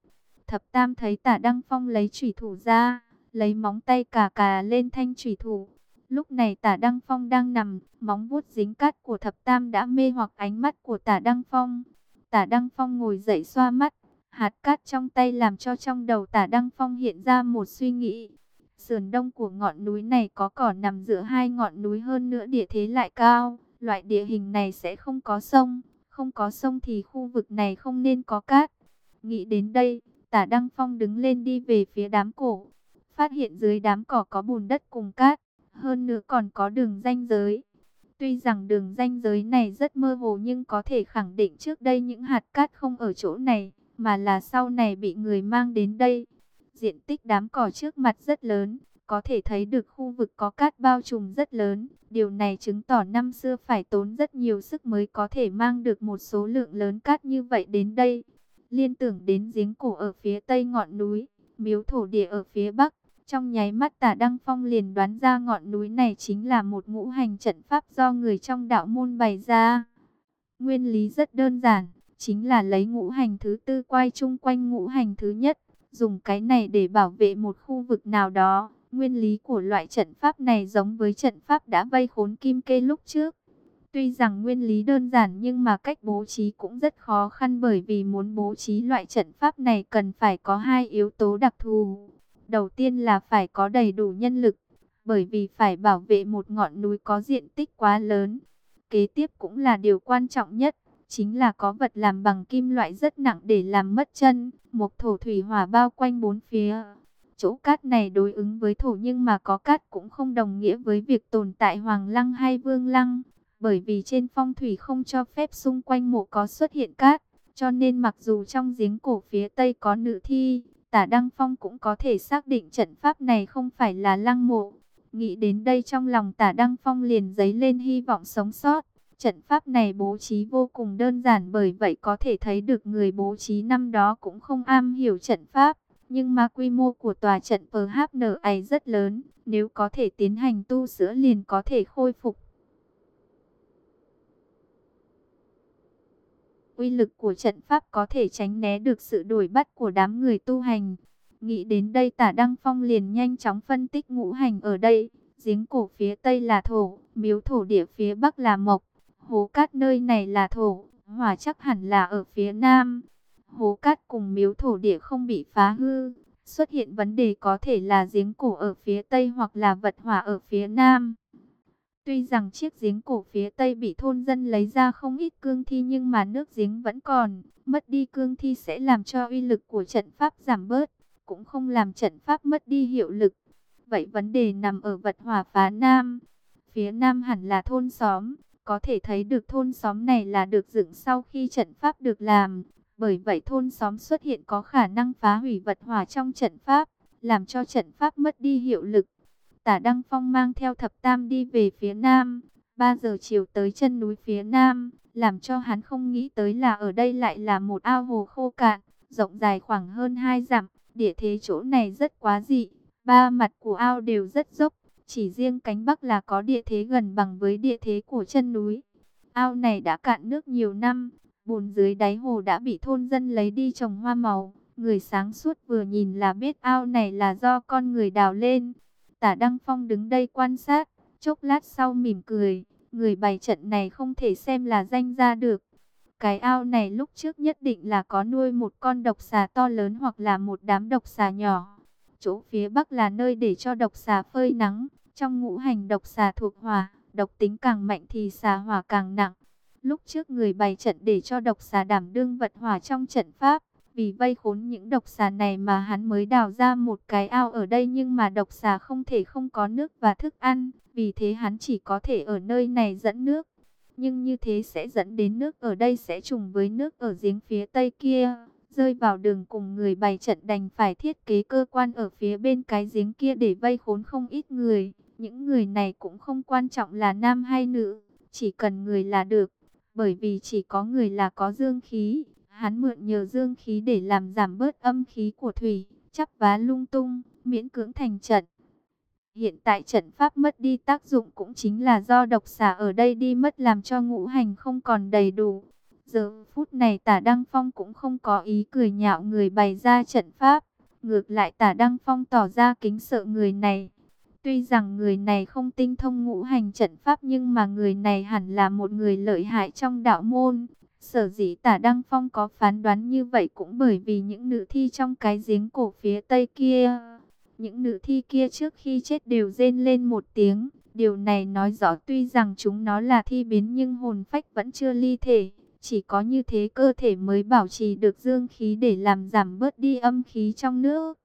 Thập Tam thấy tả Đăng Phong lấy chủy thủ ra, lấy móng tay cà cà lên thanh chủy thủ. Lúc này tả Đăng Phong đang nằm, móng vuốt dính cát của thập tam đã mê hoặc ánh mắt của tả Đăng Phong. Tả Đăng Phong ngồi dậy xoa mắt, hạt cát trong tay làm cho trong đầu tả Đăng Phong hiện ra một suy nghĩ. Sườn đông của ngọn núi này có cỏ nằm giữa hai ngọn núi hơn nữa địa thế lại cao. Loại địa hình này sẽ không có sông, không có sông thì khu vực này không nên có cát. Nghĩ đến đây, tả Đăng Phong đứng lên đi về phía đám cổ. Phát hiện dưới đám cỏ có bùn đất cùng cát hơn nữa còn có đường ranh giới. Tuy rằng đường ranh giới này rất mơ hồ nhưng có thể khẳng định trước đây những hạt cát không ở chỗ này, mà là sau này bị người mang đến đây. Diện tích đám cỏ trước mặt rất lớn, có thể thấy được khu vực có cát bao trùm rất lớn. Điều này chứng tỏ năm xưa phải tốn rất nhiều sức mới có thể mang được một số lượng lớn cát như vậy đến đây. Liên tưởng đến giếng cổ ở phía tây ngọn núi, miếu thổ địa ở phía bắc. Trong nháy mắt tả Đăng Phong liền đoán ra ngọn núi này chính là một ngũ hành trận pháp do người trong đạo môn bày ra. Nguyên lý rất đơn giản, chính là lấy ngũ hành thứ tư quay chung quanh ngũ hành thứ nhất, dùng cái này để bảo vệ một khu vực nào đó. Nguyên lý của loại trận pháp này giống với trận pháp đã vây khốn kim kê lúc trước. Tuy rằng nguyên lý đơn giản nhưng mà cách bố trí cũng rất khó khăn bởi vì muốn bố trí loại trận pháp này cần phải có hai yếu tố đặc thù. Đầu tiên là phải có đầy đủ nhân lực, bởi vì phải bảo vệ một ngọn núi có diện tích quá lớn. Kế tiếp cũng là điều quan trọng nhất, chính là có vật làm bằng kim loại rất nặng để làm mất chân, một thổ thủy hỏa bao quanh bốn phía. Chỗ cát này đối ứng với thổ nhưng mà có cát cũng không đồng nghĩa với việc tồn tại hoàng lăng hay vương lăng, bởi vì trên phong thủy không cho phép xung quanh mộ có xuất hiện cát, cho nên mặc dù trong giếng cổ phía tây có nữ thi, tả Đăng Phong cũng có thể xác định trận pháp này không phải là lăng mộ. Nghĩ đến đây trong lòng tả Đăng Phong liền dấy lên hy vọng sống sót. Trận pháp này bố trí vô cùng đơn giản bởi vậy có thể thấy được người bố trí năm đó cũng không am hiểu trận pháp. Nhưng mà quy mô của tòa trận PHN ấy rất lớn, nếu có thể tiến hành tu sửa liền có thể khôi phục. Uy lực của trận pháp có thể tránh né được sự đuổi bắt của đám người tu hành. Nghĩ đến đây tả Đăng Phong liền nhanh chóng phân tích ngũ hành ở đây. Giếng cổ phía tây là thổ, miếu thổ địa phía bắc là mộc, hố cát nơi này là thổ, hỏa chắc hẳn là ở phía nam hố cát cùng miếu thổ địa không bị phá hư. Xuất hiện vấn đề có thể là giếng cổ ở phía tây hoặc là vật hỏa ở phía nam. Tuy rằng chiếc giếng cổ phía tây bị thôn dân lấy ra không ít cương thi nhưng mà nước giếng vẫn còn. Mất đi cương thi sẽ làm cho uy lực của trận pháp giảm bớt, cũng không làm trận pháp mất đi hiệu lực. Vậy vấn đề nằm ở vật hỏa phá nam. Phía nam hẳn là thôn xóm, có thể thấy được thôn xóm này là được dựng sau khi trận pháp được làm. Bởi vậy thôn xóm xuất hiện có khả năng phá hủy vật hỏa trong trận pháp, làm cho trận pháp mất đi hiệu lực. Tả Đăng Phong mang theo thập tam đi về phía nam, 3 giờ chiều tới chân núi phía nam, làm cho hắn không nghĩ tới là ở đây lại là một ao hồ khô cạn, rộng dài khoảng hơn 2 dặm, địa thế chỗ này rất quá dị, ba mặt của ao đều rất dốc, chỉ riêng cánh bắc là có địa thế gần bằng với địa thế của chân núi. Ao này đã cạn nước nhiều năm, bùn dưới đáy hồ đã bị thôn dân lấy đi trồng hoa màu. Người sáng suốt vừa nhìn là biết ao này là do con người đào lên. Tả Đăng Phong đứng đây quan sát, chốc lát sau mỉm cười. Người bày trận này không thể xem là danh ra được. Cái ao này lúc trước nhất định là có nuôi một con độc xà to lớn hoặc là một đám độc xà nhỏ. Chỗ phía bắc là nơi để cho độc xà phơi nắng. Trong ngũ hành độc xà thuộc hỏa, độc tính càng mạnh thì xà hỏa càng nặng. Lúc trước người bày trận để cho độc xà đảm đương vật hỏa trong trận pháp. Vì vây khốn những độc xà này mà hắn mới đào ra một cái ao ở đây nhưng mà độc xà không thể không có nước và thức ăn. Vì thế hắn chỉ có thể ở nơi này dẫn nước. Nhưng như thế sẽ dẫn đến nước ở đây sẽ trùng với nước ở giếng phía tây kia. Rơi vào đường cùng người bày trận đành phải thiết kế cơ quan ở phía bên cái giếng kia để vây khốn không ít người. Những người này cũng không quan trọng là nam hay nữ, chỉ cần người là được bởi vì chỉ có người là có dương khí, hắn mượn nhờ dương khí để làm giảm bớt âm khí của thủy, chắp vá lung tung, miễn cưỡng thành trận. Hiện tại trận pháp mất đi tác dụng cũng chính là do độc xà ở đây đi mất làm cho ngũ hành không còn đầy đủ. Giờ phút này tả Đăng Phong cũng không có ý cười nhạo người bày ra trận pháp. Ngược lại tả Đăng Phong tỏ ra kính sợ người này. Tuy rằng người này không tinh thông ngũ hành trận pháp nhưng mà người này hẳn là một người lợi hại trong đạo môn. Sở dĩ tả Đăng Phong có phán đoán như vậy cũng bởi vì những nữ thi trong cái giếng cổ phía tây kia. Những nữ thi kia trước khi chết đều rên lên một tiếng. Điều này nói rõ tuy rằng chúng nó là thi biến nhưng hồn phách vẫn chưa ly thể. Chỉ có như thế cơ thể mới bảo trì được dương khí để làm giảm bớt đi âm khí trong nước.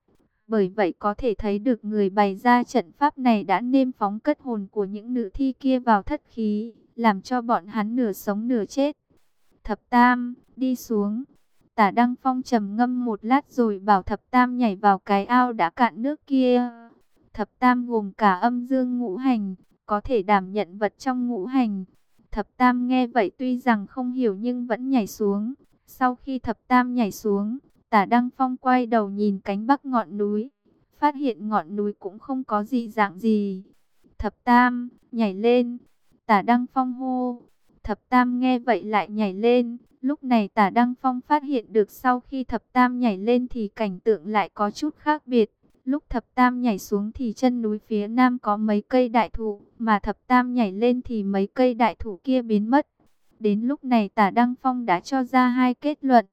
Bởi vậy có thể thấy được người bày ra trận pháp này đã nêm phóng cất hồn của những nữ thi kia vào thất khí, làm cho bọn hắn nửa sống nửa chết. Thập Tam, đi xuống. Tả Đăng Phong trầm ngâm một lát rồi bảo Thập Tam nhảy vào cái ao đã cạn nước kia. Thập Tam gồm cả âm dương ngũ hành, có thể đảm nhận vật trong ngũ hành. Thập Tam nghe vậy tuy rằng không hiểu nhưng vẫn nhảy xuống. Sau khi Thập Tam nhảy xuống, Tả Đăng Phong quay đầu nhìn cánh bắc ngọn núi. Phát hiện ngọn núi cũng không có gì dạng gì. Thập Tam, nhảy lên. Tả Đăng Phong hô. Thập Tam nghe vậy lại nhảy lên. Lúc này Tả Đăng Phong phát hiện được sau khi Thập Tam nhảy lên thì cảnh tượng lại có chút khác biệt. Lúc Thập Tam nhảy xuống thì chân núi phía nam có mấy cây đại thụ, mà Thập Tam nhảy lên thì mấy cây đại thụ kia biến mất. Đến lúc này Tả Đăng Phong đã cho ra hai kết luận.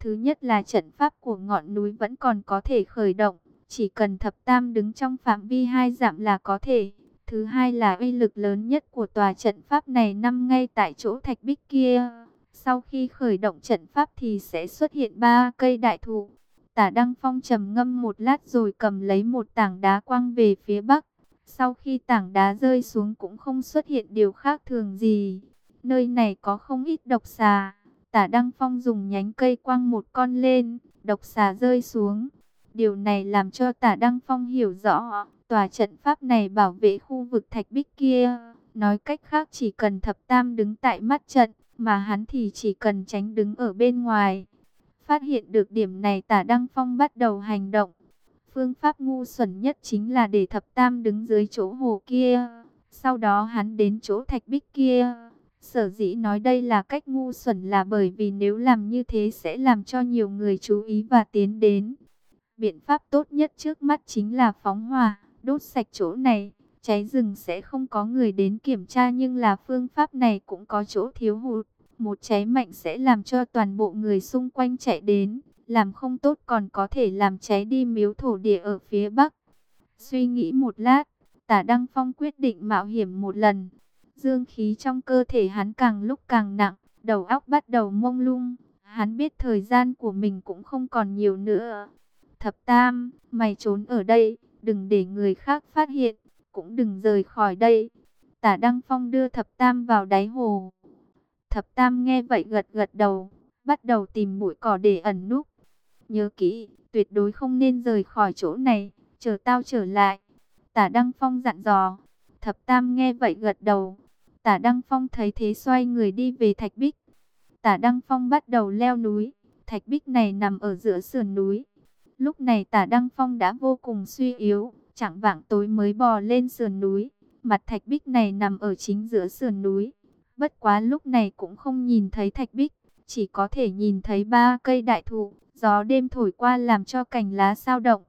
Thứ nhất là trận pháp của ngọn núi vẫn còn có thể khởi động, chỉ cần Thập Tam đứng trong phạm vi hai dặm là có thể. Thứ hai là uy lực lớn nhất của tòa trận pháp này nằm ngay tại chỗ thạch bích kia. Sau khi khởi động trận pháp thì sẽ xuất hiện ba cây đại thụ. Tả Đăng Phong trầm ngâm một lát rồi cầm lấy một tảng đá quăng về phía bắc. Sau khi tảng đá rơi xuống cũng không xuất hiện điều khác thường gì. Nơi này có không ít độc xà. Tả Đăng Phong dùng nhánh cây quăng một con lên, độc xà rơi xuống. Điều này làm cho Tả Đăng Phong hiểu rõ, tòa trận pháp này bảo vệ khu vực thạch bích kia. Nói cách khác chỉ cần thập tam đứng tại mắt trận, mà hắn thì chỉ cần tránh đứng ở bên ngoài. Phát hiện được điểm này tả Đăng Phong bắt đầu hành động. Phương pháp ngu xuẩn nhất chính là để thập tam đứng dưới chỗ hồ kia. Sau đó hắn đến chỗ thạch bích kia. Sở dĩ nói đây là cách ngu xuẩn là bởi vì nếu làm như thế sẽ làm cho nhiều người chú ý và tiến đến. Biện pháp tốt nhất trước mắt chính là phóng hỏa, đốt sạch chỗ này. Cháy rừng sẽ không có người đến kiểm tra nhưng là phương pháp này cũng có chỗ thiếu hụt. Một cháy mạnh sẽ làm cho toàn bộ người xung quanh chạy đến, làm không tốt còn có thể làm cháy đi miếu thổ địa ở phía bắc. Suy nghĩ một lát, tả Đăng Phong quyết định mạo hiểm một lần. Dương khí trong cơ thể hắn càng lúc càng nặng, đầu óc bắt đầu mông lung. Hắn biết thời gian của mình cũng không còn nhiều nữa. Thập Tam, mày trốn ở đây, đừng để người khác phát hiện, cũng đừng rời khỏi đây. Tả Đăng Phong đưa Thập Tam vào đáy hồ. Thập Tam nghe vậy gật gật đầu, bắt đầu tìm bụi cỏ để ẩn núp. Nhớ kỹ, tuyệt đối không nên rời khỏi chỗ này, chờ tao trở lại. Tả Đăng Phong dặn dò. Thập Tam nghe vậy gật đầu. Tả Đăng Phong thấy thế xoay người đi về Thạch Bích. Tả Đăng Phong bắt đầu leo núi. Thạch Bích này nằm ở giữa sườn núi. Lúc này Tả Đăng Phong đã vô cùng suy yếu, chẳng vạng tối mới bò lên sườn núi. Mặt Thạch Bích này nằm ở chính giữa sườn núi. Bất quá lúc này cũng không nhìn thấy thạch bích, chỉ có thể nhìn thấy ba cây đại thụ, gió đêm thổi qua làm cho cành lá sao động.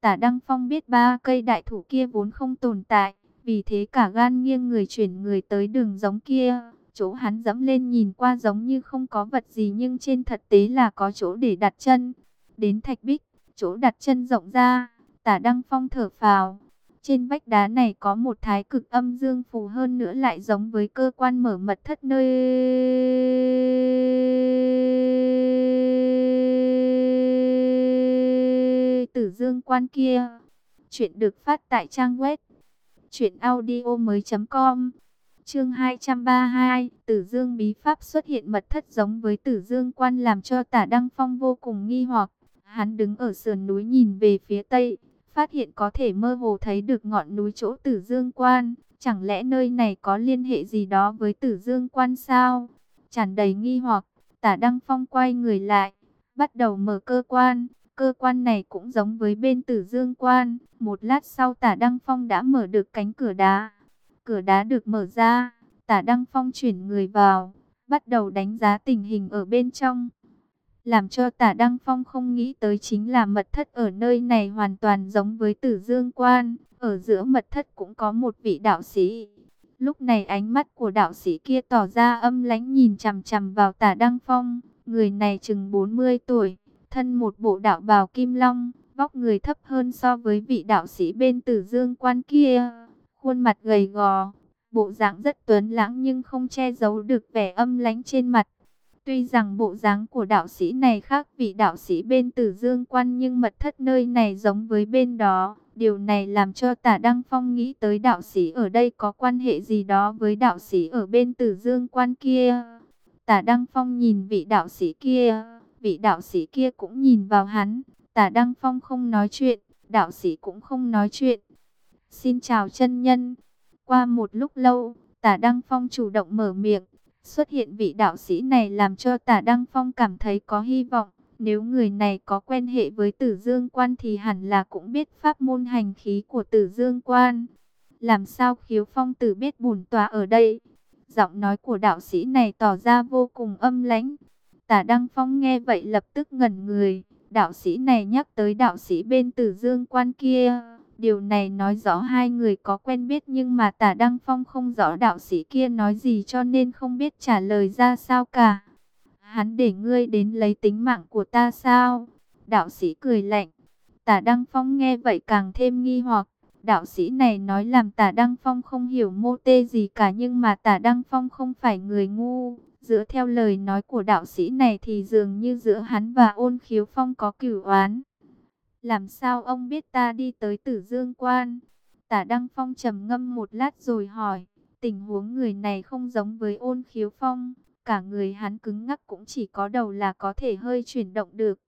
Tả Đăng Phong biết ba cây đại thụ kia vốn không tồn tại, vì thế cả gan nghiêng người chuyển người tới đường giống kia. Chỗ hắn dẫm lên nhìn qua giống như không có vật gì nhưng trên thực tế là có chỗ để đặt chân. Đến thạch bích, chỗ đặt chân rộng ra, tả Đăng Phong thở phào, trên vách đá này có một thái cực âm dương phù hơn nữa lại giống với cơ quan mở mật thất nơi tử dương quan kia. Chuyện được phát tại trang web truyệnaudiomoi.com. Chương 232, Tử Dương bí pháp xuất hiện mật thất giống với Tử Dương quan làm cho Tả Đăng Phong vô cùng nghi hoặc. Hắn đứng ở sườn núi nhìn về phía tây, phát hiện có thể mơ hồ thấy được ngọn núi chỗ Tử Dương Quan. Chẳng lẽ nơi này có liên hệ gì đó với Tử Dương Quan sao? Tràn đầy nghi hoặc, tả Đăng Phong quay người lại, bắt đầu mở cơ quan. Cơ quan này cũng giống với bên Tử Dương Quan. Một lát sau tả Đăng Phong đã mở được cánh cửa đá. Cửa đá được mở ra, tả Đăng Phong chuyển người vào, bắt đầu đánh giá tình hình ở bên trong. Làm cho tả Đăng Phong không nghĩ tới chính là mật thất ở nơi này hoàn toàn giống với tử dương quan. Ở giữa mật thất cũng có một vị đạo sĩ. Lúc này ánh mắt của đạo sĩ kia tỏ ra âm lãnh nhìn chằm chằm vào tả Đăng Phong. Người này chừng 40 tuổi, thân một bộ đạo bào kim long, vóc người thấp hơn so với vị đạo sĩ bên tử dương quan kia. Khuôn mặt gầy gò, bộ dạng rất tuấn lãng nhưng không che giấu được vẻ âm lãnh trên mặt. Tuy rằng bộ dáng của đạo sĩ này khác vị đạo sĩ bên Tử Dương Quan nhưng mật thất nơi này giống với bên đó, Điều này làm cho tả Đăng Phong nghĩ tới đạo sĩ ở đây có quan hệ gì đó với đạo sĩ ở bên tử dương quan kia. Tả Đăng Phong nhìn vị đạo sĩ kia, vị đạo sĩ kia cũng nhìn vào hắn. Tả Đăng Phong không nói chuyện, đạo sĩ cũng không nói chuyện. Xin chào chân nhân. Qua một lúc lâu, tả Đăng Phong chủ động mở miệng. Xuất hiện vị đạo sĩ này làm cho tả Đăng Phong cảm thấy có hy vọng. Nếu người này có quen hệ với tử dương quan thì hẳn là cũng biết pháp môn hành khí của tử dương quan. Làm sao khiếu phong tử biết bùn tòa ở đây? Giọng nói của đạo sĩ này tỏ ra vô cùng âm lãnh. Tả Đăng Phong nghe vậy lập tức ngẩn người. Đạo sĩ này nhắc tới đạo sĩ bên tử dương quan kia. Điều này nói rõ hai người có quen biết nhưng mà tả Đăng Phong không rõ đạo sĩ kia nói gì cho nên không biết trả lời ra sao cả. Hắn để ngươi đến lấy tính mạng của ta sao? Đạo sĩ cười lạnh. Tả Đăng Phong nghe vậy càng thêm nghi hoặc. Đạo sĩ này nói làm tả Đăng Phong không hiểu mô tê gì cả nhưng mà tả Đăng Phong không phải người ngu. Dựa theo lời nói của đạo sĩ này thì dường như giữa hắn và ôn khiếu phong có cửu oán. Làm sao ông biết ta đi tới tử dương quan? Tả Đăng Phong trầm ngâm một lát rồi hỏi. Tình huống người này không giống với ôn khiếu phong. Cả người hắn cứng ngắc cũng chỉ có đầu là có thể hơi chuyển động được.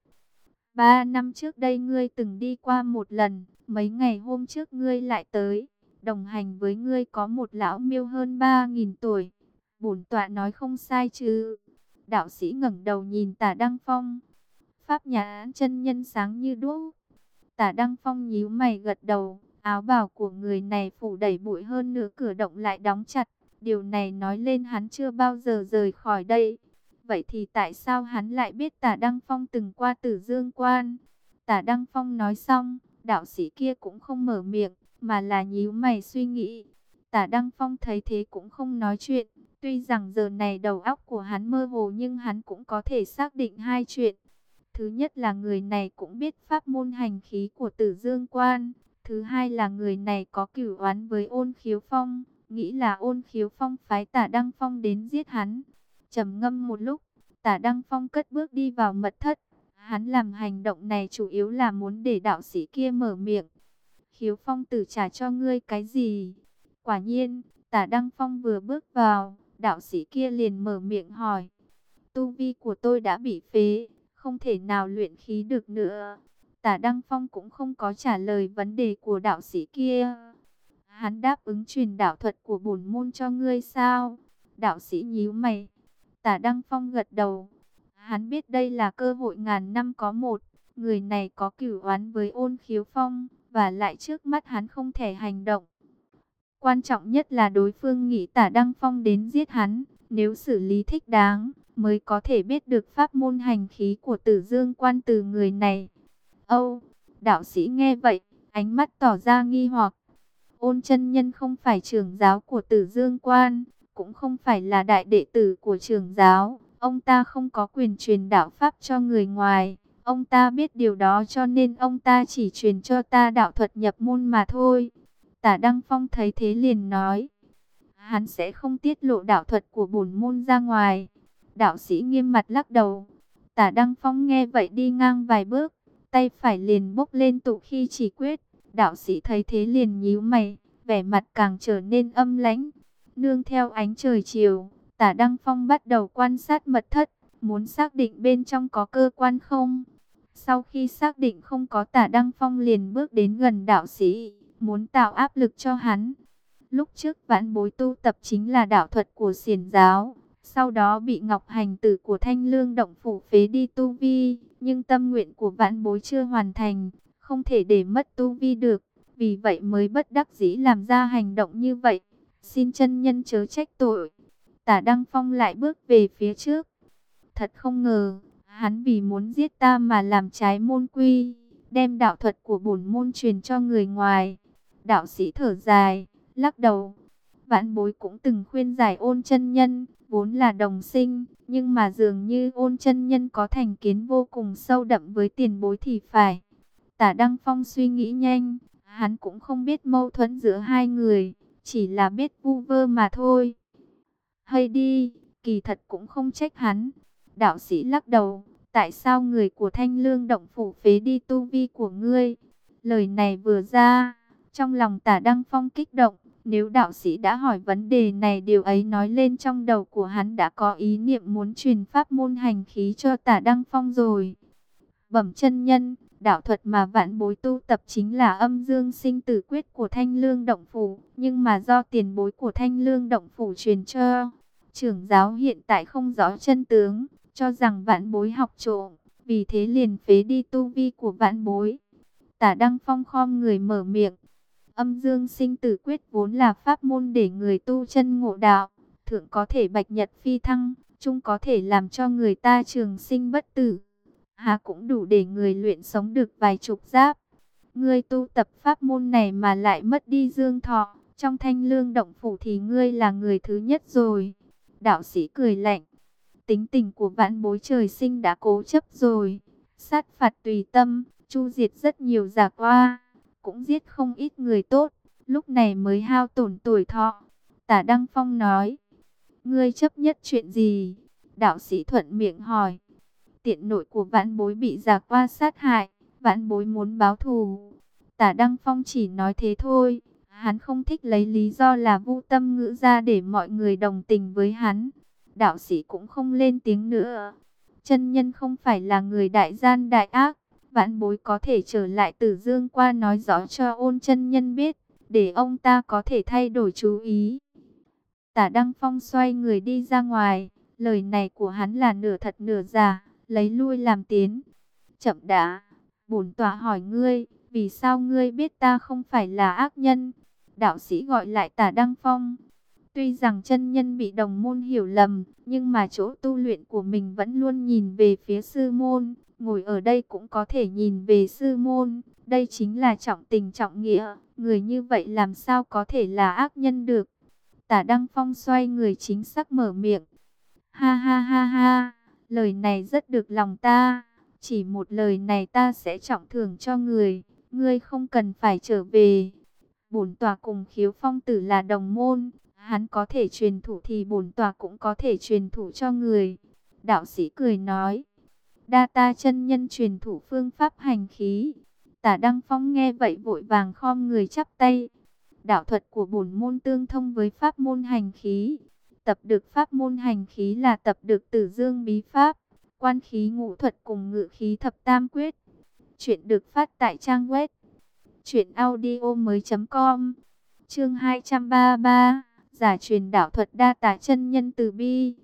Ba năm trước đây ngươi từng đi qua một lần. Mấy ngày hôm trước ngươi lại tới. Đồng hành với ngươi có một lão miêu hơn ba nghìn tuổi. Bổn tọa nói không sai chứ. Đạo sĩ ngẩng đầu nhìn tả Đăng Phong. Pháp nhà chân nhân sáng như đuốc Tả Đăng Phong nhíu mày gật đầu, áo bào của người này phủ đầy bụi hơn nửa cửa động lại đóng chặt. Điều này nói lên hắn chưa bao giờ rời khỏi đây. Vậy thì tại sao hắn lại biết tả Đăng Phong từng qua tử dương quan? Tả Đăng Phong nói xong, đạo sĩ kia cũng không mở miệng, mà là nhíu mày suy nghĩ. Tả Đăng Phong thấy thế cũng không nói chuyện. Tuy rằng giờ này đầu óc của hắn mơ hồ nhưng hắn cũng có thể xác định hai chuyện. Thứ nhất là người này cũng biết pháp môn hành khí của tử dương quan. Thứ hai là người này có cửu oán với ôn khiếu phong. Nghĩ là ôn khiếu phong phái tả Đăng Phong đến giết hắn. trầm ngâm một lúc, tả Đăng Phong cất bước đi vào mật thất. Hắn làm hành động này chủ yếu là muốn để đạo sĩ kia mở miệng. Khiếu phong tử trả cho ngươi cái gì? Quả nhiên, tả Đăng Phong vừa bước vào, đạo sĩ kia liền mở miệng hỏi. Tu vi của tôi đã bị phế, không thể nào luyện khí được nữa. Tả Đăng Phong cũng không có trả lời vấn đề của đạo sĩ kia. Hắn đáp ứng truyền đạo thuật của bổn môn cho ngươi sao? Đạo sĩ nhíu mày. Tả Đăng Phong gật đầu. Hắn biết đây là cơ hội ngàn năm có một. Người này có cửu oán với ôn khiếu phong. Và lại trước mắt hắn không thể hành động. Quan trọng nhất là đối phương nghĩ tả Đăng Phong đến giết hắn. Nếu xử lý thích đáng, mới có thể biết được pháp môn hành khí của tử dương quan từ người này. Âu, đạo sĩ nghe vậy, ánh mắt tỏ ra nghi hoặc. Ôn chân nhân không phải trưởng giáo của tử dương quan, cũng không phải là đại đệ tử của trưởng giáo. Ông ta không có quyền truyền đạo pháp cho người ngoài. Ông ta biết điều đó cho nên ông ta chỉ truyền cho ta đạo thuật nhập môn mà thôi. Tả Đăng Phong thấy thế liền nói. Hắn sẽ không tiết lộ đạo thuật của bổn môn ra ngoài. Đạo sĩ nghiêm mặt lắc đầu. Tả Đăng Phong nghe vậy đi ngang vài bước, tay phải liền bốc lên tụ khi chỉ quyết. Đạo sĩ thấy thế liền nhíu mày, vẻ mặt càng trở nên âm lãnh. Nương theo ánh trời chiều, tả Đăng Phong bắt đầu quan sát mật thất, muốn xác định bên trong có cơ quan không. Sau khi xác định không có tả Đăng Phong liền bước đến gần đạo sĩ, muốn tạo áp lực cho hắn. Lúc trước vãn bối tu tập chính là đạo thuật của siền giáo, sau đó bị Ngọc Hành tử của Thanh Lương động phủ phế đi tu vi, nhưng tâm nguyện của vãn bối chưa hoàn thành, không thể để mất tu vi được, vì vậy mới bất đắc dĩ làm ra hành động như vậy. Xin chân nhân chớ trách tội. Tả Đăng Phong lại bước về phía trước. Thật không ngờ, hắn vì muốn giết ta mà làm trái môn quy, đem đạo thuật của bổn môn truyền cho người ngoài. Đạo sĩ thở dài, lắc đầu. Vãn bối cũng từng khuyên giải ôn chân nhân, vốn là đồng sinh, nhưng mà dường như ôn chân nhân có thành kiến vô cùng sâu đậm với tiền bối thì phải. Tả Đăng Phong suy nghĩ nhanh, hắn cũng không biết mâu thuẫn giữa hai người, chỉ là biết vu vơ mà thôi. Hay đi, kỳ thật cũng không trách hắn. Đạo sĩ lắc đầu, tại sao người của thanh lương động phủ phế đi tu vi của ngươi? Lời này vừa ra, trong lòng tả Đăng Phong kích động. Nếu đạo sĩ đã hỏi vấn đề này điều ấy nói lên trong đầu của hắn đã có ý niệm muốn truyền pháp môn hành khí cho tả Đăng Phong rồi. Bẩm chân nhân, đạo thuật mà vạn bối tu tập chính là âm dương sinh tử quyết của thanh lương động phủ. Nhưng mà do tiền bối của thanh lương động phủ truyền cho, trưởng giáo hiện tại không rõ chân tướng, cho rằng vạn bối học trộm, vì thế liền phế đi tu vi của vạn bối. Tả Đăng Phong khom người mở miệng. Âm dương sinh tử quyết vốn là pháp môn để người tu chân ngộ đạo, thượng có thể bạch nhật phi thăng, trung có thể làm cho người ta trường sinh bất tử. Hà cũng đủ để người luyện sống được vài chục giáp. Ngươi tu tập pháp môn này mà lại mất đi dương thọ, trong thanh lương động phủ thì ngươi là người thứ nhất rồi. Đạo sĩ cười lạnh, tính tình của vãn bối trời sinh đã cố chấp rồi, sát phạt tùy tâm, chu diệt rất nhiều giả qua cũng giết không ít người tốt, lúc này mới hao tổn tuổi thọ. Tả Đăng Phong nói, ngươi chấp nhất chuyện gì? Đạo sĩ thuận miệng hỏi, tiện nội của vãn bối bị giả qua sát hại, vãn bối muốn báo thù. Tả Đăng Phong chỉ nói thế thôi, hắn không thích lấy lý do là vu tâm ngữ ra để mọi người đồng tình với hắn. Đạo sĩ cũng không lên tiếng nữa. Chân nhân không phải là người đại gian đại ác, vãn bối có thể trở lại tử dương qua nói rõ cho ôn chân nhân biết, để ông ta có thể thay đổi chú ý. Tả Đăng Phong xoay người đi ra ngoài, lời này của hắn là nửa thật nửa giả, lấy lui làm tiến. Chậm đã, bổn tọa hỏi ngươi, vì sao ngươi biết ta không phải là ác nhân? Đạo sĩ gọi lại tả Đăng Phong. Tuy rằng chân nhân bị đồng môn hiểu lầm, nhưng mà chỗ tu luyện của mình vẫn luôn nhìn về phía sư môn, ngồi ở đây cũng có thể nhìn về sư môn. Đây chính là trọng tình trọng nghĩa, người như vậy làm sao có thể là ác nhân được. Tả Đăng Phong xoay người chính xác mở miệng. Ha ha ha ha, lời này rất được lòng ta. Chỉ một lời này ta sẽ trọng thưởng cho người, ngươi không cần phải trở về. Bổn tòa cùng khiếu phong tử là đồng môn, hắn có thể truyền thủ thì bổn tòa cũng có thể truyền thủ cho người. Đạo sĩ cười nói. Đa ta chân nhân truyền thủ phương pháp hành khí. Tả Đăng Phong nghe vậy vội vàng khom người chắp tay. Đạo thuật của bổn môn tương thông với pháp môn hành khí. Tập được pháp môn hành khí là tập được tử dương bí pháp, quan khí ngũ thuật cùng ngự khí thập tam quyết. Chuyện được phát tại trang web truyệnaudiomoi.com. Chương 233, giả truyền đạo thuật đa tả chân nhân từ bi.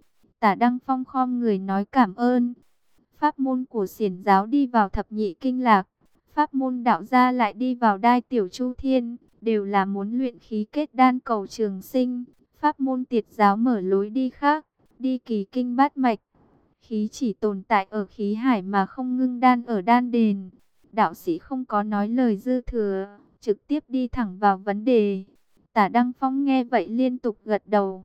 Tả Đăng Phong khom người nói cảm ơn. Pháp môn của xiển giáo đi vào thập nhị kinh lạc. Pháp môn đạo gia lại đi vào đai tiểu chu thiên. Đều là muốn luyện khí kết đan cầu trường sinh. Pháp môn tiệt giáo mở lối đi khác. Đi kỳ kinh bát mạch. Khí chỉ tồn tại ở khí hải mà không ngưng đan ở đan đền. Đạo sĩ không có nói lời dư thừa. Trực tiếp đi thẳng vào vấn đề. Tả Đăng Phong nghe vậy liên tục gật đầu.